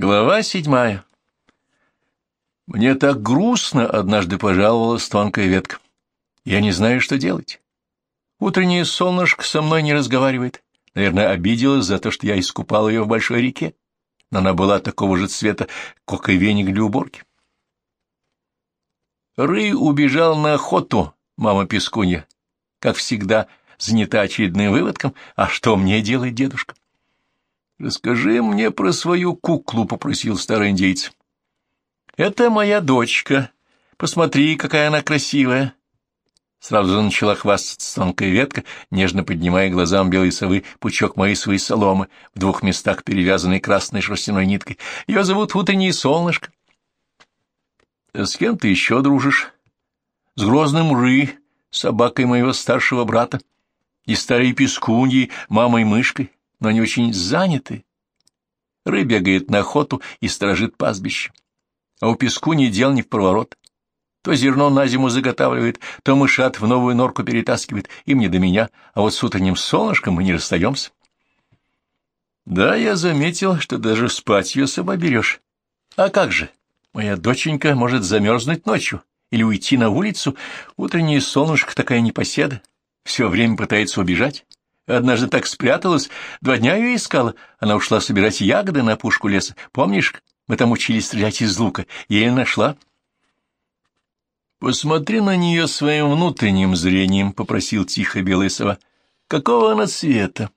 Глава седьмая. Мне так грустно, однажды пожаловалась тонкая ветка. Я не знаю, что делать. Утреннее солнышко со мной не разговаривает. Наверное, обиделась за то, что я искупал ее в большой реке. Но она была такого же цвета, как и веник для уборки. Ры убежал на охоту, мама Пескунья. Как всегда, занята очередным выводком. А что мне делать, дедушка? «Расскажи мне про свою куклу», — попросил старый индейец. «Это моя дочка. Посмотри, какая она красивая». Сразу начала хвастаться тонкая ветка, нежно поднимая глазам белой совы пучок своей соломы, в двух местах перевязанной красной шерстяной ниткой. Ее зовут Утреннее солнышко. «А с кем ты еще дружишь?» «С грозным Ры, собакой моего старшего брата, и старой пескуньей, мамой-мышкой но они очень заняты. Ры бегает на охоту и сторожит пастбище. А у песку ни дел ни в проворот. То зерно на зиму заготавливает, то мышат в новую норку перетаскивает. Им не до меня, а вот с утренним солнышком мы не расстаемся. Да, я заметил, что даже спать ее сама берешь. А как же? Моя доченька может замерзнуть ночью или уйти на улицу. Утреннее солнышко такая непоседа. Все время пытается убежать. Однажды так спряталась, два дня ее искала. Она ушла собирать ягоды на пушку леса. Помнишь, мы там учились стрелять из лука. Еле нашла. «Посмотри на нее своим внутренним зрением», — попросил тихо белая сова. «Какого она цвета?»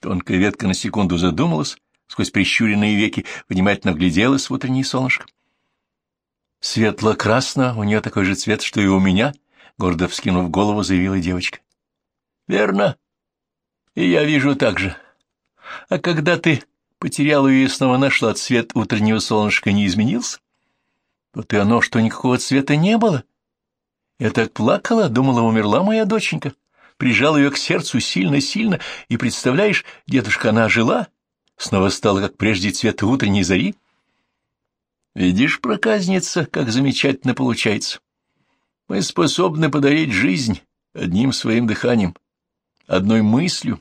Тонкая ветка на секунду задумалась, сквозь прищуренные веки внимательно вгляделась в утреннее солнышко. «Светло-красно, у нее такой же цвет, что и у меня», — гордо вскинув голову, заявила девочка. «Верно», и я вижу так же. А когда ты потерял ее и снова нашла, цвет утреннего солнышка не изменился? Вот и оно, что никакого цвета не было. Я так плакала, думала, умерла моя доченька. Прижал ее к сердцу сильно-сильно, и, представляешь, дедушка, она жила, снова стала, как прежде, цвета утренней зари. Видишь, проказница, как замечательно получается. Мы способны подарить жизнь одним своим дыханием одной мыслью.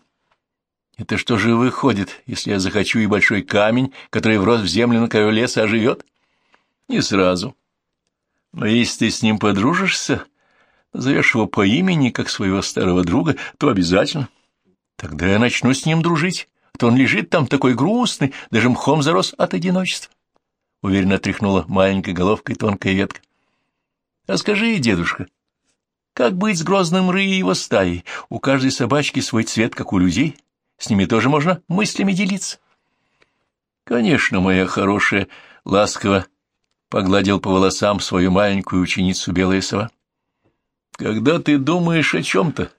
Это что же выходит, если я захочу и большой камень, который врос в землю на краю леса, оживет? Не сразу. Но если ты с ним подружишься, назовешь его по имени, как своего старого друга, то обязательно. Тогда я начну с ним дружить, а то он лежит там такой грустный, даже мхом зарос от одиночества. Уверенно тряхнула маленькой головкой тонкая ветка. — А скажи, дедушка, — как быть с грозным ры и его стаей? У каждой собачки свой цвет, как у людей. С ними тоже можно мыслями делиться. Конечно, моя хорошая, ласково погладил по волосам свою маленькую ученицу белая сова. Когда ты думаешь о чем-то,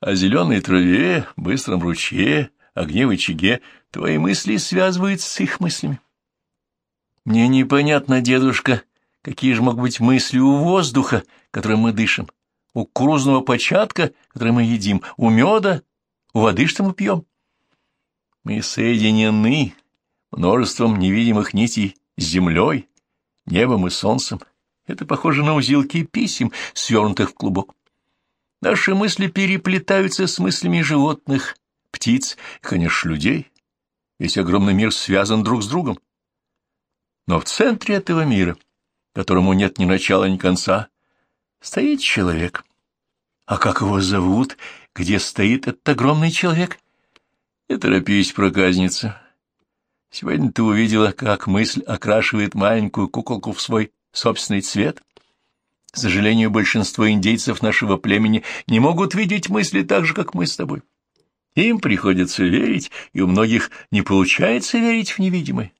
о зеленой траве, быстром ручье, огне в очаге, твои мысли связываются с их мыслями. Мне непонятно, дедушка, какие же могут быть мысли у воздуха, которым мы дышим у кукурузного початка, который мы едим, у меда, у воды, что мы пьем. Мы соединены множеством невидимых нитей с землей, небом и солнцем. Это похоже на узелки писем, свернутых в клубок. Наши мысли переплетаются с мыслями животных, птиц и, конечно, людей. Весь огромный мир связан друг с другом. Но в центре этого мира, которому нет ни начала, ни конца, Стоит человек. А как его зовут? Где стоит этот огромный человек? Не торопись, проказница. Сегодня ты увидела, как мысль окрашивает маленькую куколку в свой собственный цвет. К сожалению, большинство индейцев нашего племени не могут видеть мысли так же, как мы с тобой. Им приходится верить, и у многих не получается верить в невидимое.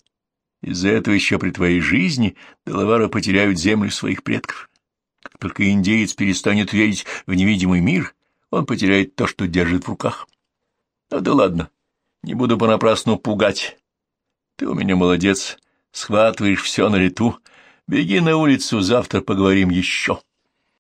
Из-за этого еще при твоей жизни Делавара потеряют землю своих предков. Как только индеец перестанет верить в невидимый мир, он потеряет то, что держит в руках. Ну да ладно, не буду понапрасну пугать. Ты у меня молодец, схватываешь все на лету. Беги на улицу, завтра поговорим еще.